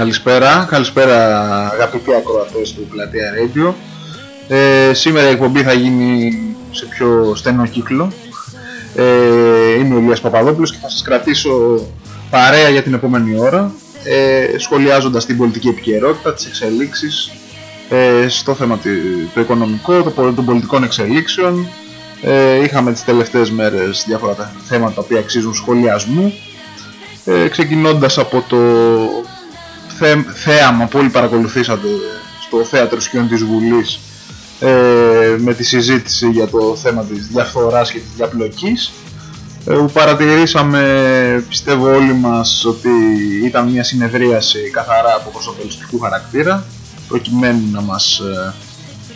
Καλησπέρα, καλησπέρα αγαπητοί ακροατές του Πλατεία Radio. Ε, σήμερα η εκπομπή θα γίνει σε πιο στενό κύκλο. Ε, είμαι ο Ηλίας Παπαδόπουλος και θα σας κρατήσω παρέα για την επόμενη ώρα ε, σχολιάζοντας την πολιτική επικαιρότητα, τις εξελίξεις ε, στο θέμα το οικονομικό, το, των πολιτικών εξελίξεων. Ε, είχαμε τις τελευταίες μέρες διάφορα θέματα τα οποία αξίζουν σχολιασμού ε, ξεκινώντας από το θέαμα που όλοι παρακολουθήσατε στο θέατρο σκιών της Βουλής ε, με τη συζήτηση για το θέμα της διαφθοράς και της διαπλοκής ε, που παρατηρήσαμε πιστεύω όλοι μας ότι ήταν μια συνεδρίαση καθαρά από προσωπελιστικού χαρακτήρα προκειμένου να μας ε,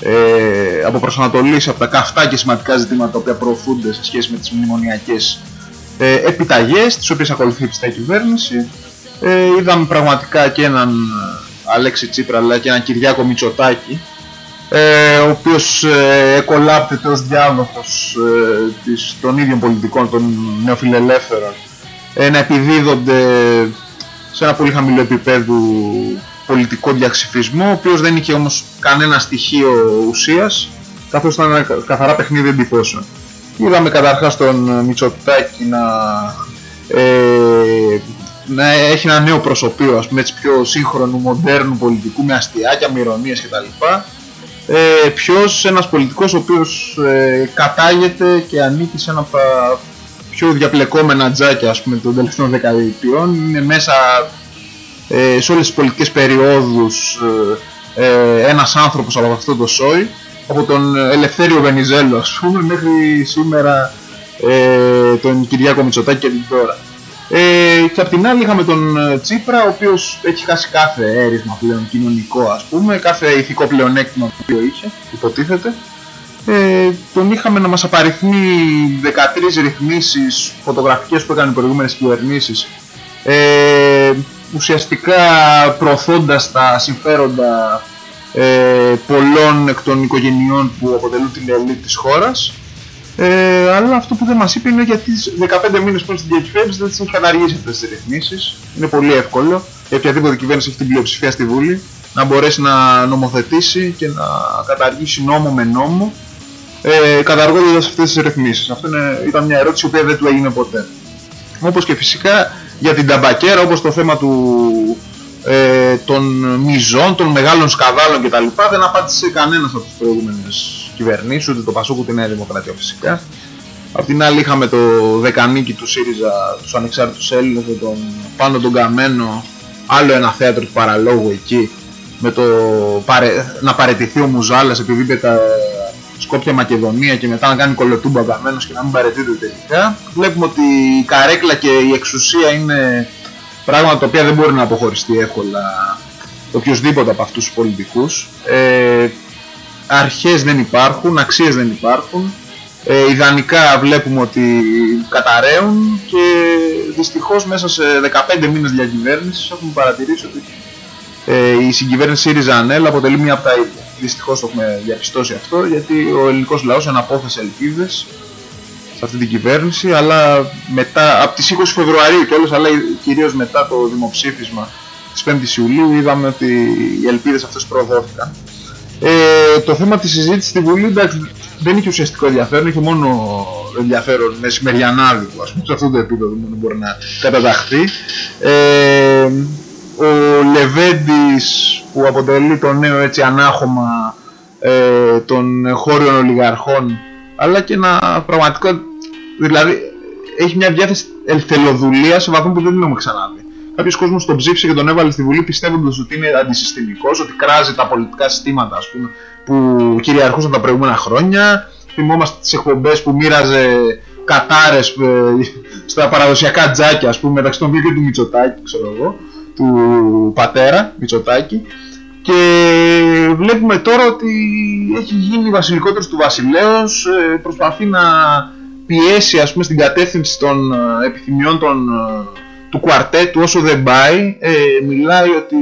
ε, αποπροσανατολίσει από τα καυτά και σημαντικά ζητήματα τα οποία προωθούνται σε σχέση με τις μνημονιακές ε, επιταγές τις οποίες ακολουθεί η κυβέρνηση ε, είδαμε πραγματικά και έναν Αλέξη Τσίπρα αλλά και έναν Κυριάκο Μητσοτάκη ε, ο οποίος ε, εκολάπτεται ως διάδοχος ε, της, των ίδιων πολιτικών των νεοφιλελεύθερων ε, να επιδίδονται σε ένα πολύ χαμηλό επίπεδο πολιτικό διαξυφισμό ο οποίος δεν είχε όμως κανένα στοιχείο ουσίας καθώς ήταν ένα καθαρά παιχνίδι εντυπώσεων. Είδαμε καταρχάς τον Μητσοτάκη να ε, να έχει ένα νέο προσωπείο, ας πούμε, έτσι πιο σύγχρονου, μοντέρνου πολιτικού, με αστιάκια, με ηρωνίες κτλ. Ε, ποιος ένας πολιτικός ο οποίος ε, κατάγεται και ανήκει σε ένα από τα πιο διαπλεκόμενα τζάκια ας πούμε των τελευταίων δεκαετιών είναι μέσα ε, σε όλες τις πολιτικές περιόδους ε, ε, ένας άνθρωπος από αυτό το σόι από τον Ελευθέριο Βενιζέλο ας πούμε μέχρι σήμερα ε, τον Κυριάκο Μητσοτάκη και την τώρα ε, και απ' την άλλη είχαμε τον ε, Τσίπρα, ο οποίος έχει χάσει κάθε έρισμα πλέον κοινωνικό ας πούμε, κάθε ηθικό πλεονέκτημα που είχε, υποτίθεται. Ε, τον είχαμε να μας απαριθμεί 13 ρυθμίσεις φωτογραφικές που έκανε οι προηγούμενες κυβερνήσεις ε, ουσιαστικά προωθώντας τα συμφέροντα ε, πολλών εκ των οικογενειών που αποτελούν την ελίτ της χώρας ε, αλλά αυτό που δεν μας είπε είναι γιατί 15 μήνες πριν στην διακυβέρνηση δεν τις έχει καταργήσει αυτές τις ρυθμίσεις. Είναι πολύ εύκολο για οποιαδήποτε κυβέρνηση έχει την πλειοψηφία στη Βούλη να μπορέσει να νομοθετήσει και να καταργήσει νόμο με νόμο ε, καταργώντας αυτές τις ρυθμίσεις. Αυτό είναι, ήταν μια ερώτηση που δεν του έγινε ποτέ. Όπως και φυσικά για την ταμπακέρα, όπως το θέμα του, ε, των μιζών, των μεγάλων σκαδάλων κτλ. Δεν απάντησε κανένας από τις προηγούμενες κυβερνήσει, ούτε το Πασόκ ούτε η Νέα Δημοκρατία φυσικά. Απ' την άλλη είχαμε το δεκανίκι του ΣΥΡΙΖΑ, τους ανεξάρτητους Έλληνες, με τον πάνω τον Καμένο, άλλο ένα θέατρο του παραλόγου εκεί, με το να παρετηθεί ο Μουζάλας επειδή είπε τα Σκόπια Μακεδονία και μετά να κάνει κολοτούμπα ο Καμένος και να μην παρετείται τελικά. Βλέπουμε ότι η καρέκλα και η εξουσία είναι πράγματα τα οποία δεν μπορεί να αποχωριστεί εύκολα οποιοδήποτε από αυτούς τους πολιτικούς. Ε, αρχές δεν υπάρχουν, αξίες δεν υπάρχουν. Ε, ιδανικά βλέπουμε ότι καταραίουν και δυστυχώς μέσα σε 15 μήνες διακυβέρνησης έχουμε παρατηρήσει ότι ε, η συγκυβέρνηση ΣΥΡΙΖΑ ΑΝΕΛ αποτελεί μία από τα ίδια. Δυστυχώς το έχουμε διαπιστώσει αυτό γιατί ο ελληνικός λαός αναπόθεσε ελπίδες σε αυτή την κυβέρνηση αλλά μετά, από τις 20 Φεβρουαρίου και όλες αλλά κυρίως μετά το δημοψήφισμα της 5ης Ιουλίου είδαμε ότι οι ελπίδες αυτές προδόθηκαν ε, το θέμα της συζήτησης στη Βουλή εντάξει, δεν είχε ουσιαστικό ενδιαφέρον, είχε μόνο ενδιαφέρον μεσημεριανάδικο, ας πούμε, σε αυτό το επίπεδο μόνο μπορεί να καταταχθεί. Ε, ο Λεβέντης που αποτελεί το νέο έτσι ανάχωμα ε, των χώριων ολιγαρχών αλλά και ένα πραγματικό δηλαδή έχει μια διάθεση ελθελοδουλία σε βαθμό που δεν την έχουμε ξαναδεί. Κάποιος κόσμος τον ψήφισε και τον έβαλε στη Βουλή πιστεύοντας ότι είναι αντισυστημικός, ότι κράζει τα πολιτικά συστήματα ας πούμε, που κυριαρχούσαν τα προηγούμενα χρόνια. Θυμόμαστε τις εκπομπές που μοίραζε κατάρες ε, στα παραδοσιακά τζάκια, ας πούμε, μεταξύ των δύο και του Μητσοτάκη, ξέρω εγώ, του πατέρα Μητσοτάκη. Και βλέπουμε τώρα ότι έχει γίνει βασιλικότερος του βασιλέως, ε, προσπαθεί να πιέσει ας πούμε στην κατεύθυνση των ε, επιθυμιών των του κουαρτέτου όσο δεν πάει ε, μιλάει ότι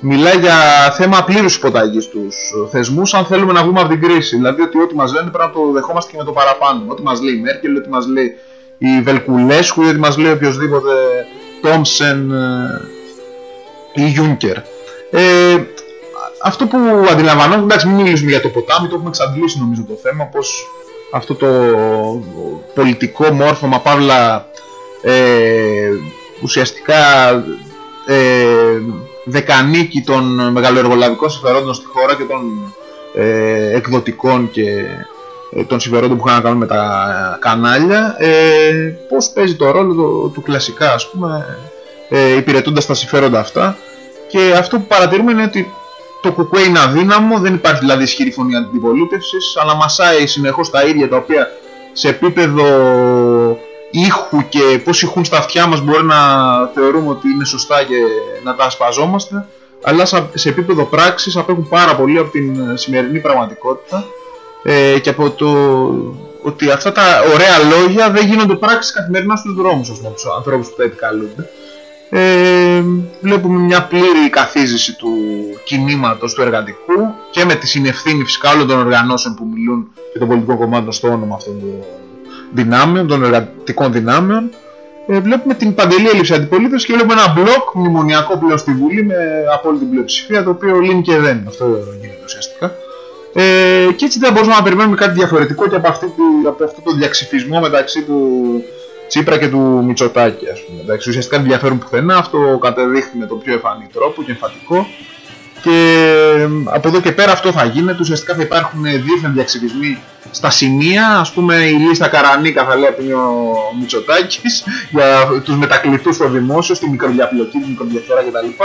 μιλάει για θέμα πλήρους υποταγής στους θεσμούς αν θέλουμε να βγούμε από την κρίση δηλαδή ότι ό,τι μας λένε πρέπει να το δεχόμαστε και με το παραπάνω ό,τι μας λέει η Μέρκελ, ό,τι μας λέει η Βελκουλέσκου ό,τι μας λέει οποιοδήποτε Τόμσεν ε, ή Juncker. Ε, αυτό που αντιλαμβανόμαστε, εντάξει μην μιλήσουμε για το ποτάμι, το έχουμε εξαντλήσει νομίζω το θέμα, πως αυτό το πολιτικό μόρφωμα, παύλα ε, ουσιαστικά ε, δεκανίκη των μεγαλοεργολαβικών συμφερόντων στη χώρα και των ε, εκδοτικών και ε, των συμφερόντων που είχαν να κάνουν με τα κανάλια. Ε, πώς παίζει το ρόλο του, του κλασικά ας πούμε ε, υπηρετώντας τα συμφέροντα αυτά. Και αυτό που παρατηρούμε είναι ότι το κουκουέ είναι αδύναμο, δεν υπάρχει δηλαδή ισχυρή φωνή αντιπολίτευσης αλλά μασάει συνεχώς τα ίδια τα οποία σε επίπεδο ήχου και πώς ηχούν στα αυτιά μας μπορεί να θεωρούμε ότι είναι σωστά και να τα ασπαζόμαστε αλλά σε επίπεδο πράξης απέχουν πάρα πολύ από την σημερινή πραγματικότητα ε, και από το ότι αυτά τα ωραία λόγια δεν γίνονται πράξεις καθημερινά στους δρόμους ας πούμε, τους ανθρώπους που τα επικαλούνται. Ε, βλέπουμε μια πλήρη καθίζηση του κινήματος του εργατικού και με τη συνευθύνη φυσικά όλων των οργανώσεων που μιλούν και των πολιτικών κομμάτων στο όνομα αυτών των δυνάμεων, των εργατικών δυνάμεων. Ε, βλέπουμε την παντελή έλλειψη αντιπολίτευσης και βλέπουμε ένα μπλοκ μνημονιακό πλέον στη Βουλή με απόλυτη πλειοψηφία το οποίο λύνει και δεν. Αυτό γίνεται ουσιαστικά. Ε, και έτσι δεν μπορούμε να περιμένουμε κάτι διαφορετικό και από, αυτή, από αυτό το διαξυφισμό μεταξύ του Τσίπρα και του Μητσοτάκη. Ας πούμε. Εντάξει, ουσιαστικά δεν διαφέρουν πουθενά. Αυτό κατεδείχθη με τον πιο εμφανή τρόπο και εμφατικό. Και από εδώ και πέρα αυτό θα γίνεται. Ουσιαστικά θα υπάρχουν δίθεν διαξυφισμοί στα σημεία. Ας πούμε η λίστα Καρανίκα θα λέει ο Μητσοτάκης για τους μετακλητούς στο δημόσιο, στη μικροδιαπλοκή, τη μικροδιαφέρα κτλ.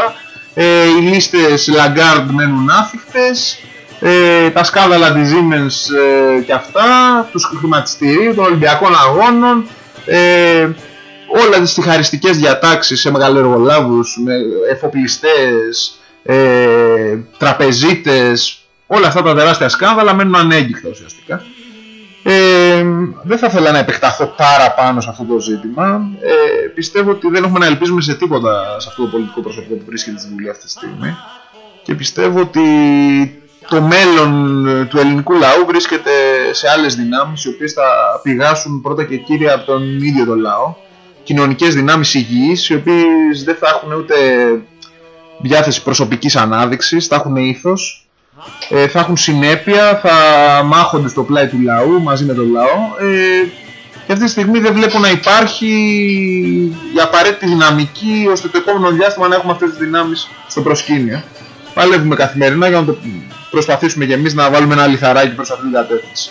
Ε, οι λίστες Λαγκάρντ μένουν άφιχτες ε, τα σκάνδαλα της Siemens ε, και αυτά, τους χρηματιστηρίου, των Ολυμπιακών Αγώνων, ε, όλα τις τυχαριστικές διατάξεις σε μεγαλοεργολάβους, με εφοπλιστές, ε, τραπεζίτες, όλα αυτά τα τεράστια σκάνδαλα μένουν ανέγκυχτα ουσιαστικά. Ε, δεν θα ήθελα να επεκταθώ παραπάνω σε αυτό το ζήτημα. Ε, πιστεύω ότι δεν έχουμε να ελπίζουμε σε τίποτα σε αυτό το πολιτικό προσωπικό που βρίσκεται στη Βουλή αυτή τη στιγμή. Και πιστεύω ότι το μέλλον ε, του ελληνικού λαού βρίσκεται σε άλλες δυνάμεις οι οποίες θα πηγάσουν πρώτα και κύρια από τον ίδιο τον λαό κοινωνικές δυνάμεις υγιείς οι οποίες δεν θα έχουν ούτε διάθεση προσωπικής ανάδειξης θα έχουν ήθος ε, θα έχουν συνέπεια θα μάχονται στο πλάι του λαού μαζί με τον λαό ε, και αυτή τη στιγμή δεν βλέπω να υπάρχει η απαραίτητη δυναμική ώστε το επόμενο διάστημα να έχουμε αυτές τις δυνάμεις στο προσκήνιο παλεύουμε καθημερινά για να το προσπαθήσουμε και εμείς να βάλουμε ένα λιθαράκι προς αυτήν την κατεύθυνση.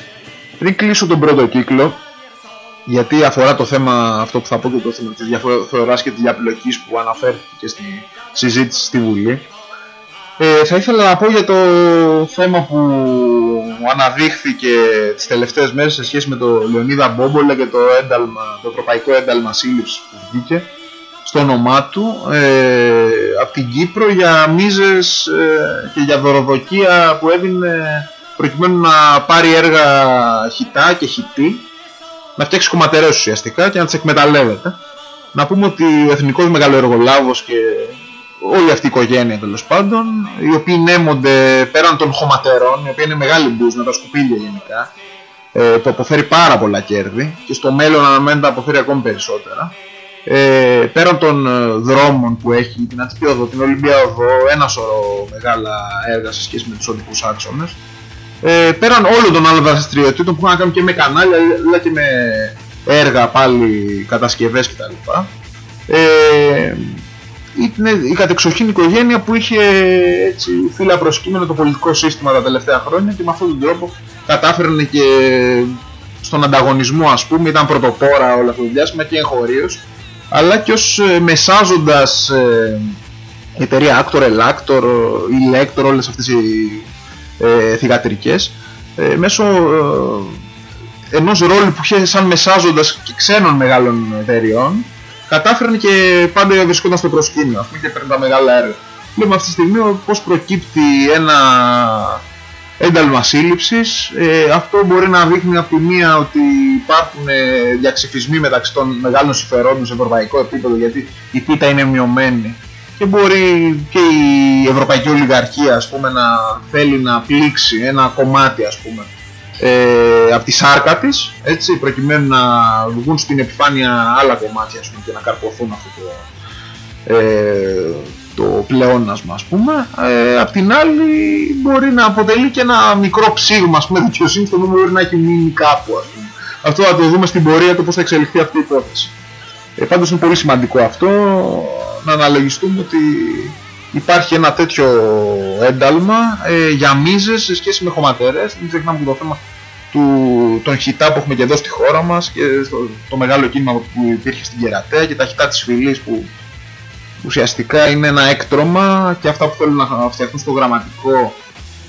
Πριν κλείσω τον πρώτο κύκλο, γιατί αφορά το θέμα αυτό που θα πω και το θέμα της διαφοράς και της διαπλοκής που αναφέρθηκε στη συζήτηση στη Βουλή, ε, θα ήθελα να πω για το θέμα που αναδείχθηκε τις τελευταίες μέρες σε σχέση με το Λεωνίδα Μπόμπολα και το, ένταλμα, το ευρωπαϊκό ένταλμα σύλληψης που βγήκε στο όνομά του ε, από την Κύπρο για μίζες ε, και για δωροδοκία που έδινε προκειμένου να πάρει έργα χιτά και χιτή να φτιάξει κομματερές ουσιαστικά και να τις εκμεταλλεύεται. Να πούμε ότι ο εθνικός μεγαλοεργολάβος και όλη αυτή η οικογένεια τέλος πάντων, οι οποίοι νέμονται πέραν των χωματερών, οι οποίοι είναι μεγάλοι μπούς με τα σκουπίδια γενικά, ε, που αποφέρει πάρα πολλά κέρδη και στο μέλλον αναμένεται να αποφέρει ακόμη περισσότερα ε, πέραν των ε, δρόμων που έχει, την Αττική Οδό, την Ολυμπία Οδό, ένα σωρό μεγάλα έργα σε σχέση με τους οδικούς άξονες, ε, πέραν όλων των άλλων δραστηριοτήτων που έχουν να κάνουν και με κανάλια, αλλά και με έργα πάλι, κατασκευές κτλ. Ε, ήταν η κατεξοχήν οικογένεια που είχε έτσι, φύλλα προσκύμενο το πολιτικό σύστημα τα τελευταία χρόνια και με αυτόν τον τρόπο κατάφεραν και στον ανταγωνισμό ας πούμε, ήταν πρωτοπόρα όλα αυτό το διάστημα και εγχωρίως αλλά και ως ε, μεσάζοντας ε, εταιρεία Actor, Elactor, Elector, όλες αυτές οι ε, θηγατρικές ε, μέσω ε, ενός ρόλου που είχε σαν μεσάζοντας και ξένων μεγάλων εταιριών κατάφεραν και πάντα βρισκόταν στο προσκήνιο, ας πούμε και παίρνουν τα μεγάλα έργα. Βλέπουμε αυτή τη στιγμή πώς προκύπτει ένα ένταλμα σύλληψης. Ε, αυτό μπορεί να δείχνει από τη μία ότι υπάρχουν ε, διαξυφισμοί μεταξύ των μεγάλων συμφερόντων σε ευρωπαϊκό επίπεδο γιατί η πίτα είναι μειωμένη και μπορεί και η ευρωπαϊκή ολιγαρχία ας πούμε, να θέλει να πλήξει ένα κομμάτι ας πούμε, ε, από τη σάρκα της έτσι, προκειμένου να βγουν στην επιφάνεια άλλα κομμάτια ας πούμε, και να καρποθούν αυτό το, ε, το πλεόνασμα ας πούμε ε, απ' την άλλη μπορεί να αποτελεί και ένα μικρό ψήγμα ας πούμε δικαιοσύνης το οποίο μπορεί να έχει μείνει κάπου ας πούμε. αυτό θα το δούμε στην πορεία του πώς θα εξελιχθεί αυτή η υπόθεση ε, πάντως είναι πολύ σημαντικό αυτό να αναλογιστούμε ότι υπάρχει ένα τέτοιο ένταλμα ε, για μίζες σε σχέση με χωματερές. Μην ξεχνάμε το θέμα του, των χιτά που έχουμε και εδώ στη χώρα μας και το μεγάλο κίνημα που υπήρχε στην Κερατέα και τα χιτά της φυλής που ουσιαστικά είναι ένα έκτρωμα και αυτά που θέλουν να φτιαχτούν στο γραμματικό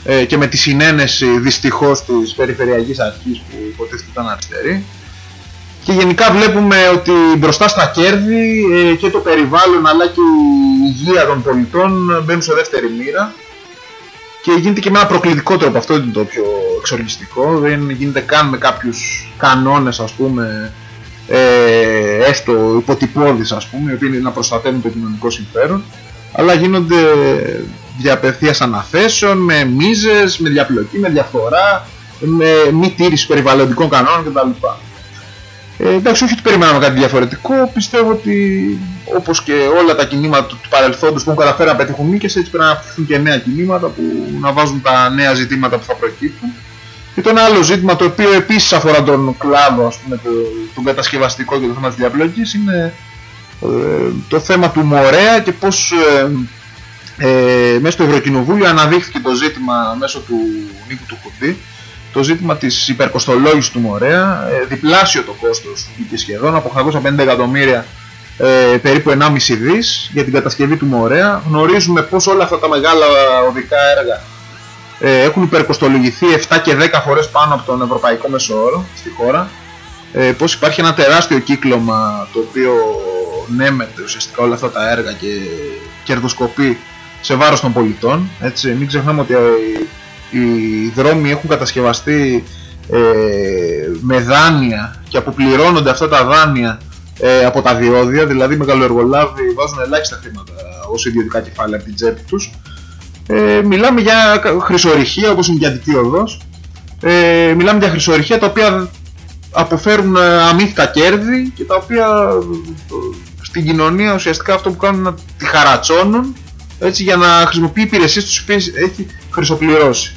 ε, και με τη συνένεση δυστυχώς της Περιφερειακής Αρχής που υποτίθεται ήταν αριστερή και γενικά βλέπουμε ότι μπροστά στα κέρδη ε, και το περιβάλλον αλλά και η υγεία των πολιτών μπαίνουν σε δεύτερη μοίρα. Και γίνεται και με ένα προκλητικό τρόπο, αυτό είναι το πιο εξοργιστικό, δεν γίνεται καν με κάποιους κανόνες ας πούμε ε, έστω υποτυπώδεις ας πούμε, οι οποίοι είναι να προστατεύουν το κοινωνικό συμφέρον, αλλά γίνονται διαπευθείας αναθέσεων, με μίζες, με διαπλοκή, με διαφορά, με μη τήρηση περιβαλλοντικών κανόνων κτλ. Ε, εντάξει, όχι ότι περιμέναμε κάτι διαφορετικό. Πιστεύω ότι όπως και όλα τα κινήματα του παρελθόντος που έχουν καταφέρει να πετύχουν νίκες, έτσι πρέπει να αυξηθούν και νέα κινήματα που να βάζουν τα νέα ζητήματα που θα προκύπτουν. Και το ένα άλλο ζήτημα το οποίο επίσης αφορά τον κλάδο, ας πούμε, το, τον κατασκευαστικό και το θέμα της διαπλοκής είναι ε, το θέμα του Μορέα και πώς ε, ε, μέσα στο Ευρωκοινοβούλιο αναδείχθηκε το ζήτημα μέσω του Νίκου του Χουντή το ζήτημα της υπερκοστολόγησης του Μορέα, ε, διπλάσιο το κόστος και σχεδόν από 850 εκατομμύρια ε, περίπου 1,5 δις για την κατασκευή του Μορέα. Γνωρίζουμε πως όλα αυτά τα μεγάλα οδικά έργα ε, έχουν υπερκοστολογηθεί 7 και 10 φορές πάνω από τον ευρωπαϊκό μεσόωρο στη χώρα. Ε, πως υπάρχει ένα τεράστιο κύκλωμα το οποίο νέμεται ουσιαστικά όλα αυτά τα έργα και κερδοσκοπεί σε βάρος των πολιτών. Έτσι. Μην ξεχνάμε ότι οι δρόμοι έχουν κατασκευαστεί ε, με δάνεια και αποπληρώνονται αυτά τα δάνεια ε, από τα διόδια, δηλαδή οι μεγαλοεργολάβοι βάζουν ελάχιστα χρήματα ως ιδιωτικά κεφάλαια από την τσέπη τους. Ε, μιλάμε για χρυσορυχεία όπως είναι η Γιαντική Οδός, ε, μιλάμε για χρυσορυχεία τα οποία αποφέρουν ε, αμύθιτα κέρδη και τα οποία ε, στην κοινωνία ουσιαστικά αυτό που κάνουν να τη χαρατσώνουν έτσι, για να χρησιμοποιεί υπηρεσίες τους οποίες έχει χρυσοπληρώσει.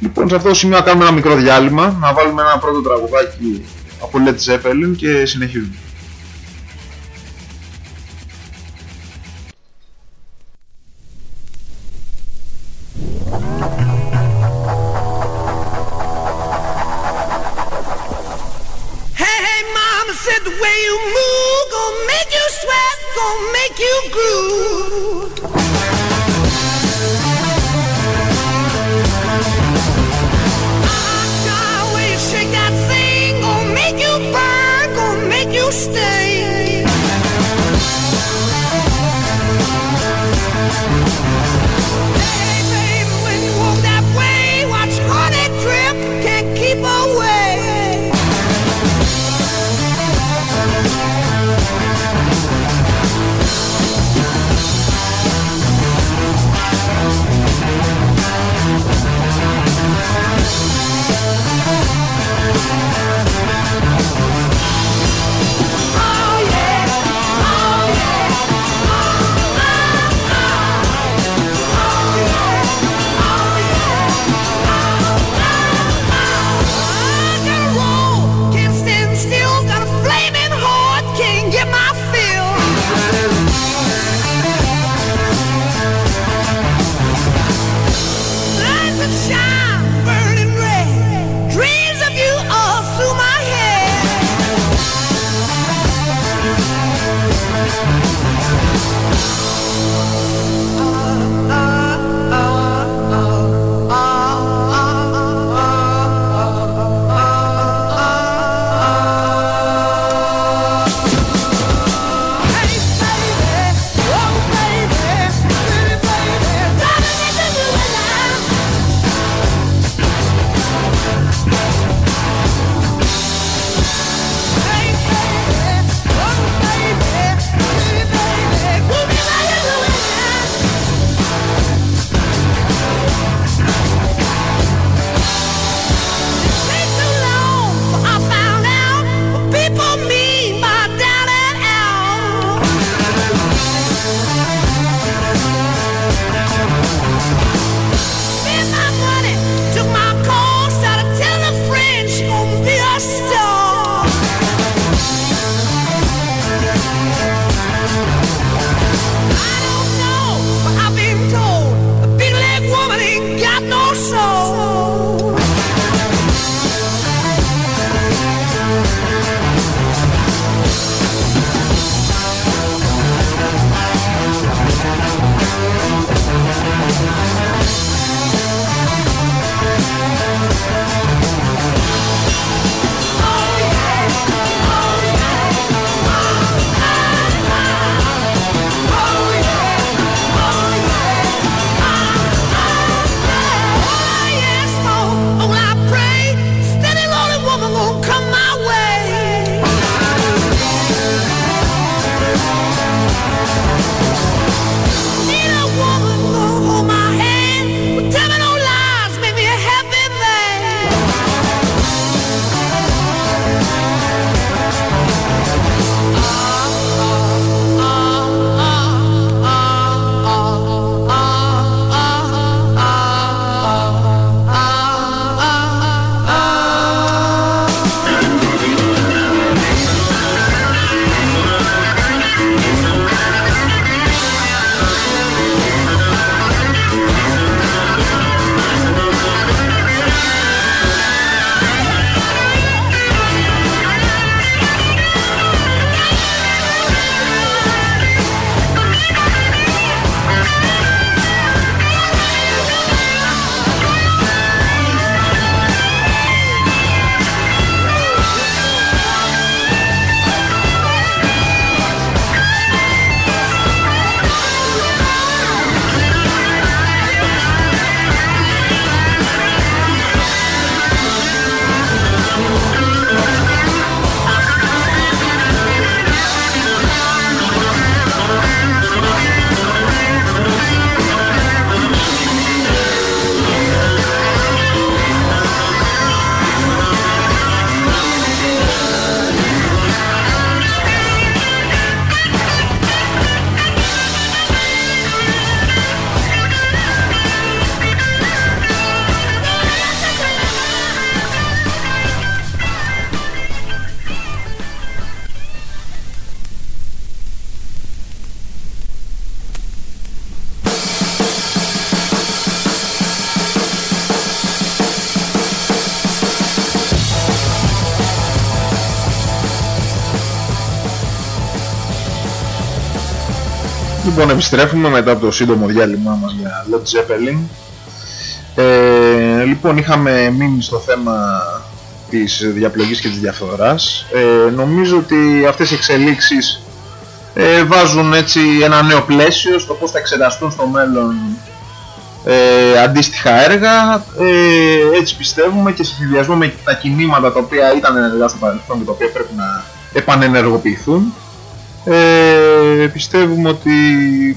Λοιπόν, σε αυτό το σημείο να κάνουμε ένα μικρό διάλειμμα, να βάλουμε ένα πρώτο τραγουδάκι από Led Zeppelin και συνεχίζουμε. Λοιπόν, επιστρέφουμε μετά από το σύντομο διάλειμμα μας για Led Zeppelin. Ε, λοιπόν, είχαμε μείνει στο θέμα της διαπλογής και της διαφθοράς. Ε, νομίζω ότι αυτές οι εξελίξεις ε, βάζουν έτσι ένα νέο πλαίσιο στο πώς θα εξεταστούν στο μέλλον ε, αντίστοιχα έργα. Ε, έτσι πιστεύουμε και σε συνδυασμό με τα κινήματα τα οποία ήταν ενεργά στο παρελθόν και τα οποία πρέπει να επανενεργοποιηθούν. Ε, πιστεύουμε ότι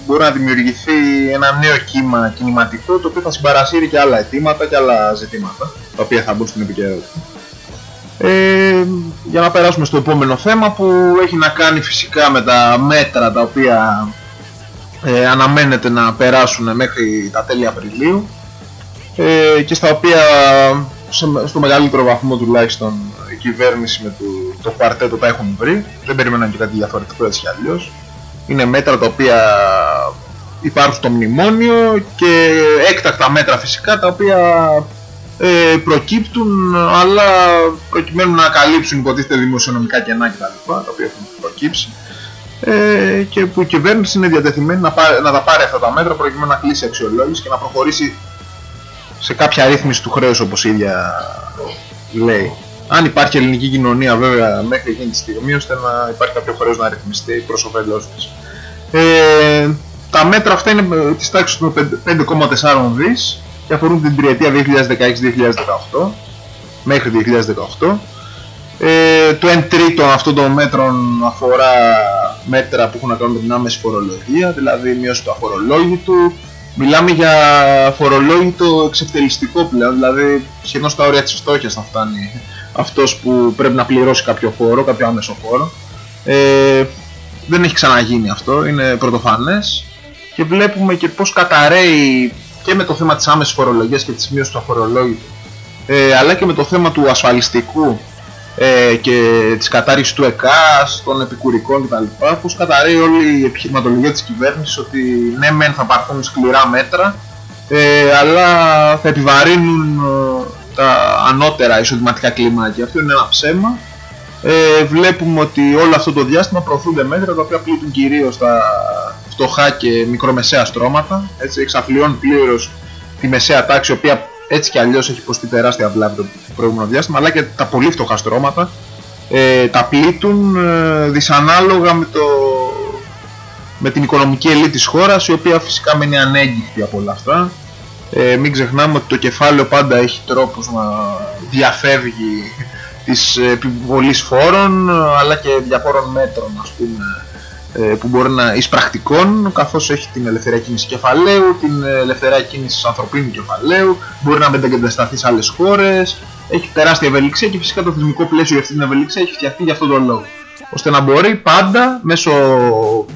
μπορεί να δημιουργηθεί ένα νέο κύμα κινηματικό το οποίο θα συμπαρασύρει και άλλα αιτήματα και άλλα ζητήματα τα οποία θα μπουν στην επικαιρότητα. Ε, για να περάσουμε στο επόμενο θέμα που έχει να κάνει φυσικά με τα μέτρα τα οποία ε, αναμένεται να περάσουν μέχρι τα τέλη Απριλίου ε, και στα οποία στο μεγαλύτερο βαθμό τουλάχιστον η κυβέρνηση με το, το κουαρτέτο τα έχουν βρει δεν περιμέναν και κάτι διαφορετικό έτσι κι αλλιώς είναι μέτρα τα οποία υπάρχουν στο μνημόνιο και έκτακτα μέτρα φυσικά τα οποία ε, προκύπτουν αλλά προκειμένου να καλύψουν υποτίθεται δημοσιονομικά κενά κτλ. τα οποία έχουν προκύψει ε, και που η κυβέρνηση είναι διατεθειμένη να, πάρει, να τα πάρει αυτά τα μέτρα προκειμένου να κλείσει αξιολόγηση και να προχωρήσει σε κάποια ρύθμιση του χρέους όπως η ίδια λέει. Αν υπάρχει ελληνική κοινωνία βέβαια μέχρι εκείνη τη στιγμή ώστε να υπάρχει κάποιο χρέος να ρυθμιστεί προς όφελός της. Ε, τα μέτρα αυτά είναι της τάξης του 5,4 δις και αφορούν την τριετία 2016-2018 μέχρι 2018. Ε, το 1 τρίτο αυτών των μέτρων αφορά μέτρα που έχουν να κάνουν με την άμεση φορολογία, δηλαδή μείωση του αφορολόγητου. Μιλάμε για φορολόγητο εξευτελιστικό πλέον, δηλαδή σχεδόν στα όρια της φτώχειας θα φτάνει αυτός που πρέπει να πληρώσει κάποιο φόρο, κάποιο άμεσο φόρο. Ε, δεν έχει ξαναγίνει αυτό, είναι πρωτοφανές και βλέπουμε και πώς καταραίει και με το θέμα της άμεσης φορολογίας και της μείωσης του αφορολόγητου ε, αλλά και με το θέμα του ασφαλιστικού ε, και της κατάρρησης του ΕΚΑΣ, των επικουρικών κτλ. Πώς καταραίει όλη η επιχειρηματολογία της κυβέρνησης ότι ναι μεν θα πάρθουν σκληρά μέτρα ε, αλλά θα επιβαρύνουν ε, τα ανώτερα εισοδηματικά κλιμάκια. Αυτό είναι ένα ψέμα. Ε, βλέπουμε ότι όλο αυτό το διάστημα προωθούνται μέτρα τα οποία πλήττουν κυρίως τα φτωχά και μικρομεσαία στρώματα. Έτσι εξαφλιώνουν πλήρως τη μεσαία τάξη, η οποία έτσι κι αλλιώς έχει υποστεί τεράστια βλάβη το προηγούμενο διάστημα, αλλά και τα πολύ φτωχά στρώματα ε, τα πλήττουν ε, δυσανάλογα με, το, με την οικονομική ελίτ της χώρας, η οποία φυσικά μένει ανέγκυχτη από όλα αυτά. Ε, μην ξεχνάμε ότι το κεφάλαιο πάντα έχει τρόπους να διαφεύγει της επιβολής φόρων, αλλά και διαφόρων μέτρων, ας πούμε, ε, που μπορεί να εισπρακτικών καθώς έχει την ελευθερία κίνησης κεφαλαίου, την ελευθερία κίνησης ανθρωπίνου κεφαλαίου, μπορεί να μεταγκατασταθεί σε άλλες χώρες, έχει τεράστια ευελιξία και φυσικά το θεσμικό πλαίσιο για αυτή την ευελιξία έχει φτιαχτεί για αυτόν τον λόγο. ώστε να μπορεί πάντα μέσω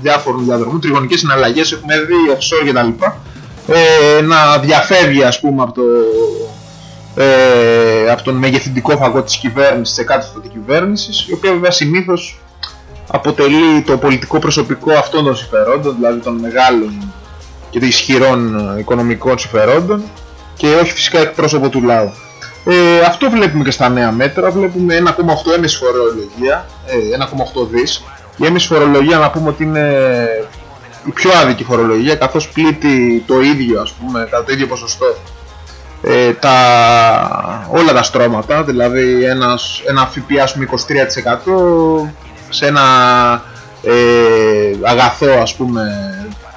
διάφορων διαδρομών, τριγωνικές συναλλαγές, έχουμε δει offshore κτλ. Ε, να διαφεύγει ας πούμε από, το, ε, από τον μεγεθυντικό φαγό της κυβέρνησης σε κάτι της κυβέρνησης, η οποία βέβαια συνήθως αποτελεί το πολιτικό προσωπικό αυτών των συμφερόντων, δηλαδή των μεγάλων και των ισχυρών ε, οικονομικών συμφερόντων και όχι φυσικά εκπρόσωπο του λαού. Ε, αυτό βλέπουμε και στα νέα μέτρα, βλέπουμε 1,8 έμεση φορολογία, ε, 1,8 δις. Η έμεση φορολογία να πούμε ότι είναι η πιο άδικη φορολογία καθώς πλήττει το ίδιο ας πούμε, κατά το ίδιο ποσοστό ε, τα, όλα τα στρώματα, δηλαδή ένας, ένα ΦΠΑ 23% σε ένα ε, αγαθό ας πούμε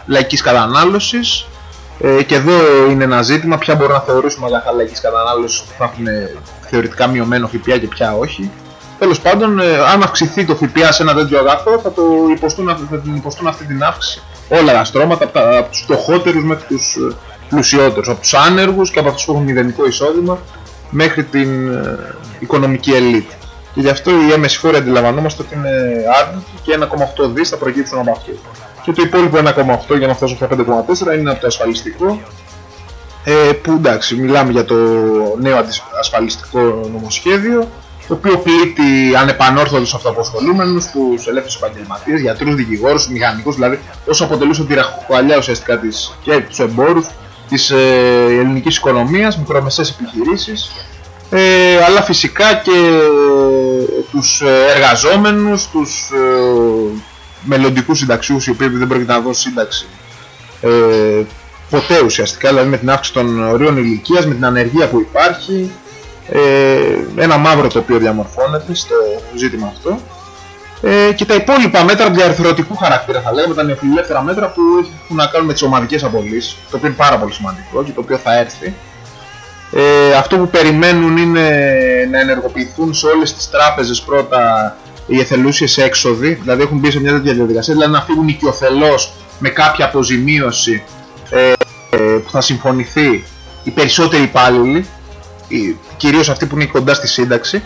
λαϊκής κατανάλωσης. Ε, και εδώ είναι ένα ζήτημα ποια μπορούμε να θεωρήσουμε αγαθά λαϊκής κατανάλωσης που θα έχουν θεωρητικά μειωμένο ΦΠΑ και ποια όχι. Τέλος πάντων ε, αν αυξηθεί το ΦΠΑ σε ένα τέτοιο αγαθό θα, το υποστούν, θα την υποστούν αυτή την αύξηση όλα τα στρώματα από, τα, από τους φτωχότερους μέχρι τους ε, πλουσιότερους. Από τους άνεργους και από αυτούς που έχουν μηδενικό εισόδημα μέχρι την ε, οικονομική ελίτ. Και γι' αυτό η έμεση φόρη αντιλαμβανόμαστε ότι είναι άρνητη και 1,8 δις θα προκύψουν από αυτό. Και το υπόλοιπο 1,8 για να φτάσω στα 5,4 είναι από το ασφαλιστικό. Ε, που εντάξει μιλάμε για το νέο ασφαλιστικό νομοσχέδιο το οποίος πλήττει ανεπανόρθωτους αυτοαποσχολούμενους, τους ελεύθερους επαγγελματίες, γιατρούς, δικηγόρους, μηχανικούς, δηλαδή όσο αποτελούσε τη ραχοκουαλιά ουσιαστικά της, και τους εμπόρους της ε, ελληνικής οικονομίας, μικρομεσαίες επιχειρήσεις ε, αλλά φυσικά και τους εργαζόμενους, τους μελλοντικούς συνταξιούς οι οποίοι δεν πρόκειται να δώσουν σύνταξη ε, ποτέ ουσιαστικά, δηλαδή με την αύξηση των ορίων ηλικίας, με την ανεργία που υπάρχει, ε, ένα μαύρο το οποίο διαμορφώνεται στο ζήτημα αυτό. Ε, και τα υπόλοιπα μέτρα διαρθρωτικού χαρακτήρα θα λέγαμε, τα νεοφιλελεύθερα μέτρα που έχουν να κάνουν με τις ομαδικές απολύσεις, το οποίο είναι πάρα πολύ σημαντικό και το οποίο θα έρθει. Ε, αυτό που περιμένουν είναι να ενεργοποιηθούν σε όλες τις τράπεζες πρώτα οι εθελούσιες έξοδοι, δηλαδή έχουν μπει σε μια τέτοια διαδικασία, δηλαδή να φύγουν οικειοθελώς με κάποια αποζημίωση ε, που θα συμφωνηθεί οι περισσότεροι υπάλληλοι, κυρίως αυτοί που είναι κοντά στη σύνταξη,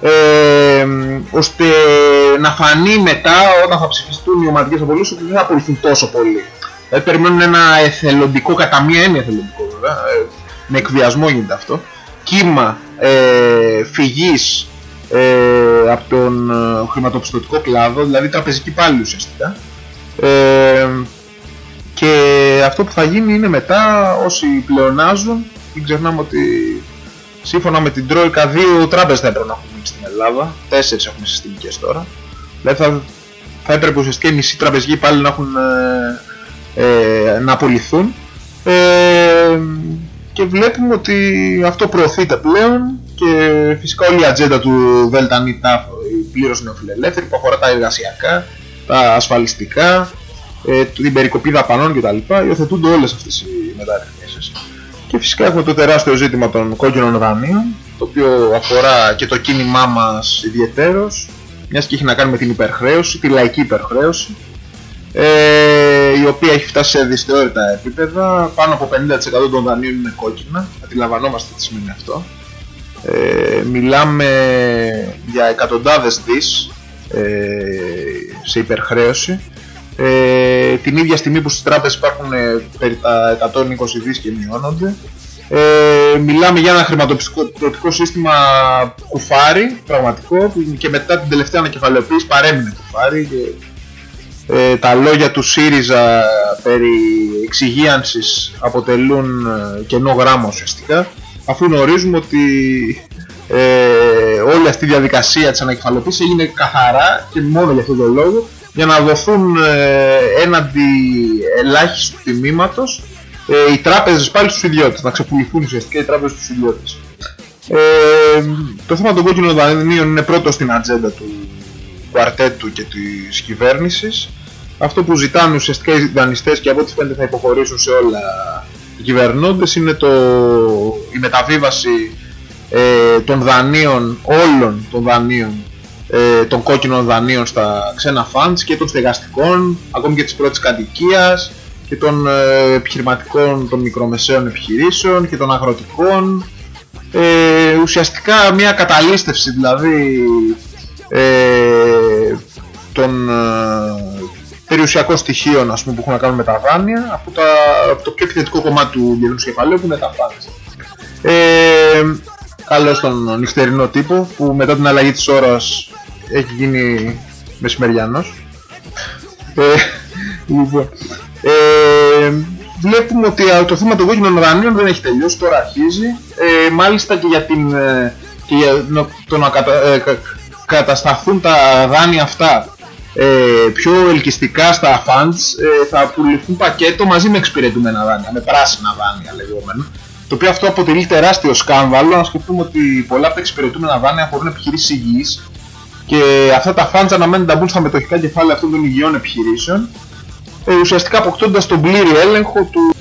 ε, ώστε να φανεί μετά όταν θα ψηφιστούν οι ομαδικές απολύσεις ότι δεν θα απολυθούν τόσο πολύ. Δηλαδή περιμένουν ένα εθελοντικό, κατά μία έννοια εθελοντικό βέβαια, ε, με εκβιασμό γίνεται αυτό, κύμα ε, φυγής ε, από τον ε, χρηματοπιστωτικό κλάδο, δηλαδή τραπεζική πάλι ουσιαστικά. Ε, και αυτό που θα γίνει είναι μετά όσοι πλεονάζουν, μην ξεχνάμε ότι σύμφωνα με την Τρόικα δύο τράπεζες θα έπρεπε να έχουν στην Ελλάδα, τέσσερις έχουμε συστημικές τώρα. Δηλαδή θα, θα έπρεπε ουσιαστικά οι μισοί τραπεζικοί πάλι να έχουν ε, ε, να απολυθούν. Ε, και βλέπουμε ότι αυτό προωθείται πλέον και φυσικά όλη η ατζέντα του ΔΝΤ η πλήρως νεοφιλελεύθερη που αφορά τα εργασιακά, τα ασφαλιστικά, ε, την περικοπή δαπανών κτλ. Υιοθετούνται όλες αυτές οι μεταρρυθμίσεις. Και φυσικά έχουμε το τεράστιο ζήτημα των κόκκινων δανείων, το οποίο αφορά και το κίνημά μας ιδιαιτέρως, μιας και έχει να κάνει με την υπερχρέωση, τη λαϊκή υπερχρέωση, ε, η οποία έχει φτάσει σε δυσθεώρητα επίπεδα, πάνω από 50% των δανείων είναι κόκκινα, αντιλαμβανόμαστε τι σημαίνει αυτό. Ε, μιλάμε για εκατοντάδες δις ε, σε υπερχρέωση ε, την ίδια στιγμή που στις τράπεζες υπάρχουν ε, περί τα 120 δις και μειώνονται. Ε, μιλάμε για ένα χρηματοπιστωτικό σύστημα κουφάρι πραγματικό που και μετά την τελευταία ανακεφαλαιοποίηση παρέμεινε κουφάρι και ε, τα λόγια του ΣΥΡΙΖΑ περί εξυγίανσης αποτελούν ε, κενό γράμμα ουσιαστικά αφού γνωρίζουμε ότι ε, όλη αυτή η διαδικασία της ανακεφαλαιοποίησης έγινε καθαρά και μόνο για αυτόν τον λόγο για να δοθούν ε, έναντι ελάχιστου τιμήματος ε, οι τράπεζες πάλι στους ιδιώτες, να ξεπουληθούν ουσιαστικά οι τράπεζες στους ιδιώτες. Ε, το θέμα των κόκκινων δανείων είναι πρώτο στην ατζέντα του κουαρτέτου και της κυβέρνησης. Αυτό που ζητάνε ουσιαστικά οι δανειστές και από ό,τι φαίνεται θα υποχωρήσουν σε όλα οι κυβερνώντες είναι το, η μεταβίβαση ε, των δανείων, όλων των δανείων ε, των κόκκινων δανείων στα ξένα funds και των στεγαστικών, ακόμη και της πρώτης κατοικίας και των ε, επιχειρηματικών των μικρομεσαίων επιχειρήσεων και των αγροτικών ε, ουσιαστικά μια καταλήστευση δηλαδή ε, των ε, περιουσιακών στοιχείων ας πούμε, που έχουν να κάνουν με τα δάνεια από, τα, από το πιο επιθετικό κομμάτι του διεθνούς κεφαλαίου που είναι τα funds. Ε, καλό στον νυχτερινό τύπο που μετά την αλλαγή της ώρας έχει γίνει μεσημεριανός. Ε, λοιπόν, ε, βλέπουμε ότι το θέμα των κόκκινων δανείων δεν έχει τελειώσει, τώρα αρχίζει. Ε, μάλιστα και για, την, ε, και για το να κατα, ε, κατασταθούν τα δάνεια αυτά ε, πιο ελκυστικά στα funds θα πουληθούν πακέτο μαζί με εξυπηρετούμενα δάνεια, με πράσινα δάνεια λεγόμενα. Το οποίο αυτό αποτελεί τεράστιο σκάνδαλο, να σκεφτούμε ότι πολλά από τα εξυπηρετούμενα δάνεια αφορούν επιχειρήσεις υγιείς και αυτά τα funds αναμένουν να μπουν στα μετοχικά κεφάλαια αυτών των υγιών επιχειρήσεων ε, ουσιαστικά αποκτώντας τον πλήρη έλεγχο του,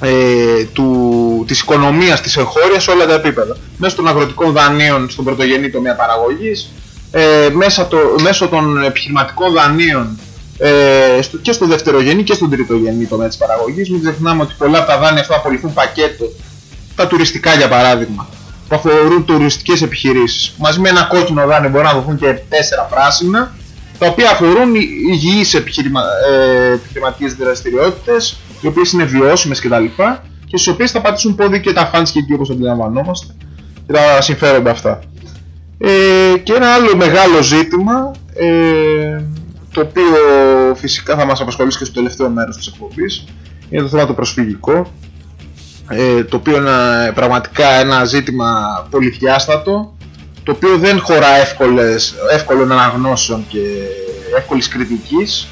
ε, του, της οικονομίας της εγχώριας σε όλα τα επίπεδα. Μέσω των αγροτικών δανείων στον πρωτογενή τομέα παραγωγής, ε, μέσα το, μέσω των επιχειρηματικών δανείων ε, στο, και στο δευτερογενή και στον τριτογενή τομέα της παραγωγής. Μην ξεχνάμε ότι πολλά από τα δάνεια αυτά απολυθούν πακέτο, τα τουριστικά για παράδειγμα, που αφορούν τουριστικές επιχειρήσεις. Μαζί με ένα κόκκινο δάνειο μπορεί να δοθούν και τέσσερα πράσινα, τα οποία αφορούν υγιείς επιχειρημα... ε, επιχειρηματικές δραστηριότητες, οι οποίες είναι βιώσιμες κτλ. και στις οποίες θα πατήσουν πόδι και τα fans και εκεί όπως αντιλαμβανόμαστε και τα συμφέροντα αυτά. Ε, και ένα άλλο μεγάλο ζήτημα, ε, το οποίο φυσικά θα μας απασχολήσει και στο τελευταίο μέρος της εκπομπής, είναι το θέμα το προσφυγικό, ε, το οποίο είναι πραγματικά ένα ζήτημα πολυδιάστατο, το οποίο δεν χωρά εύκολες, εύκολων αναγνώσεων και εύκολης κριτικής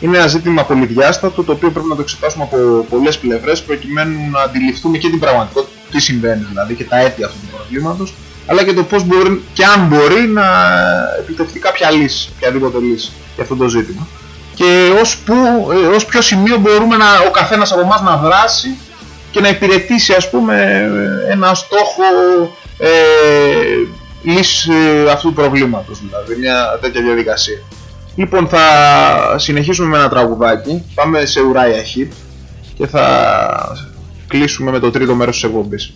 είναι ένα ζήτημα πολυδιάστατο το οποίο πρέπει να το εξετάσουμε από πολλές πλευρές προκειμένου να αντιληφθούμε και την πραγματικότητα τι συμβαίνει δηλαδή και τα αίτια αυτού του προβλήματος αλλά και το πώς μπορεί και αν μπορεί να επιτευχθεί κάποια λύση, οποιαδήποτε λύση για αυτό το ζήτημα. Και ως, που, ε, ως ποιο σημείο μπορούμε να, ο καθένας από εμάς να δράσει και να υπηρετήσει ας πούμε ένα στόχο ε, λύσης αυτού του προβλήματος δηλαδή, μια τέτοια διαδικασία. Λοιπόν θα συνεχίσουμε με ένα τραγουδάκι, πάμε σε Uriah Heep και θα κλείσουμε με το τρίτο μέρος της εκπομπής.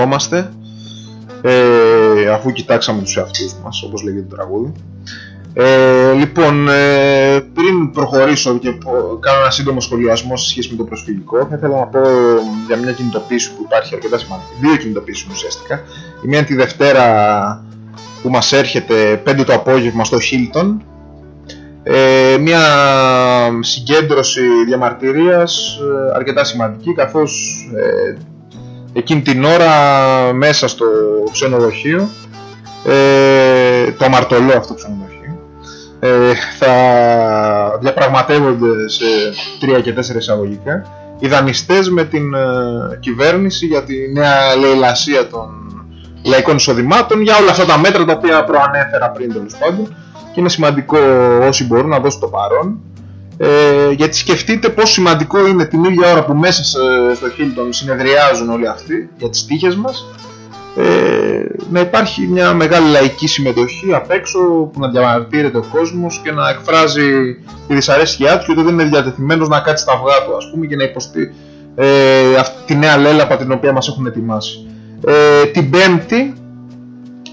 Ε, επανερχόμαστε ε, αφού κοιτάξαμε τους εαυτούς μας όπως λέγεται το τραγούδι ε, λοιπόν, ε, πριν προχωρήσω και κάνω ένα σύντομο σχολιασμό σε σχέση με το προσφυγικό, θα ήθελα να πω για μια κινητοποίηση που υπάρχει αρκετά σημαντική. Δύο κινητοποίησεις ουσιαστικά. Η μία τη Δευτέρα που μας έρχεται 5 το απόγευμα στο Hilton. Ε, μια συγκέντρωση διαμαρτυρίας ε, αρκετά σημαντική καθώς ε, εκείνη την ώρα μέσα στο ξενοδοχείο ε, το αμαρτωλό αυτό ξενοδοχείο ε, θα διαπραγματεύονται σε 3 και 4 εισαγωγικά οι δανειστές με την ε, κυβέρνηση για τη νέα λαιλασία των λαϊκών εισοδημάτων για όλα αυτά τα μέτρα τα οποία προανέφερα πριν τέλος πάντων. Και είναι σημαντικό όσοι μπορούν να δώσουν το παρόν ε, γιατί σκεφτείτε πόσο σημαντικό είναι την ίδια ώρα που μέσα στο Hilton συνεδριάζουν όλοι αυτοί για τις τύχες μας ε, να υπάρχει μια μεγάλη λαϊκή συμμετοχή απ' έξω που να διαμαρτύρεται ο κόσμος και να εκφράζει τη δυσαρέσκειά του και ότι δεν είναι διατεθειμένος να κάτσει τα αυγά του ας πούμε και να υποστεί ε, αυτή τη νέα λέλαπα την οποία μας έχουν ετοιμάσει. Ε, την Πέμπτη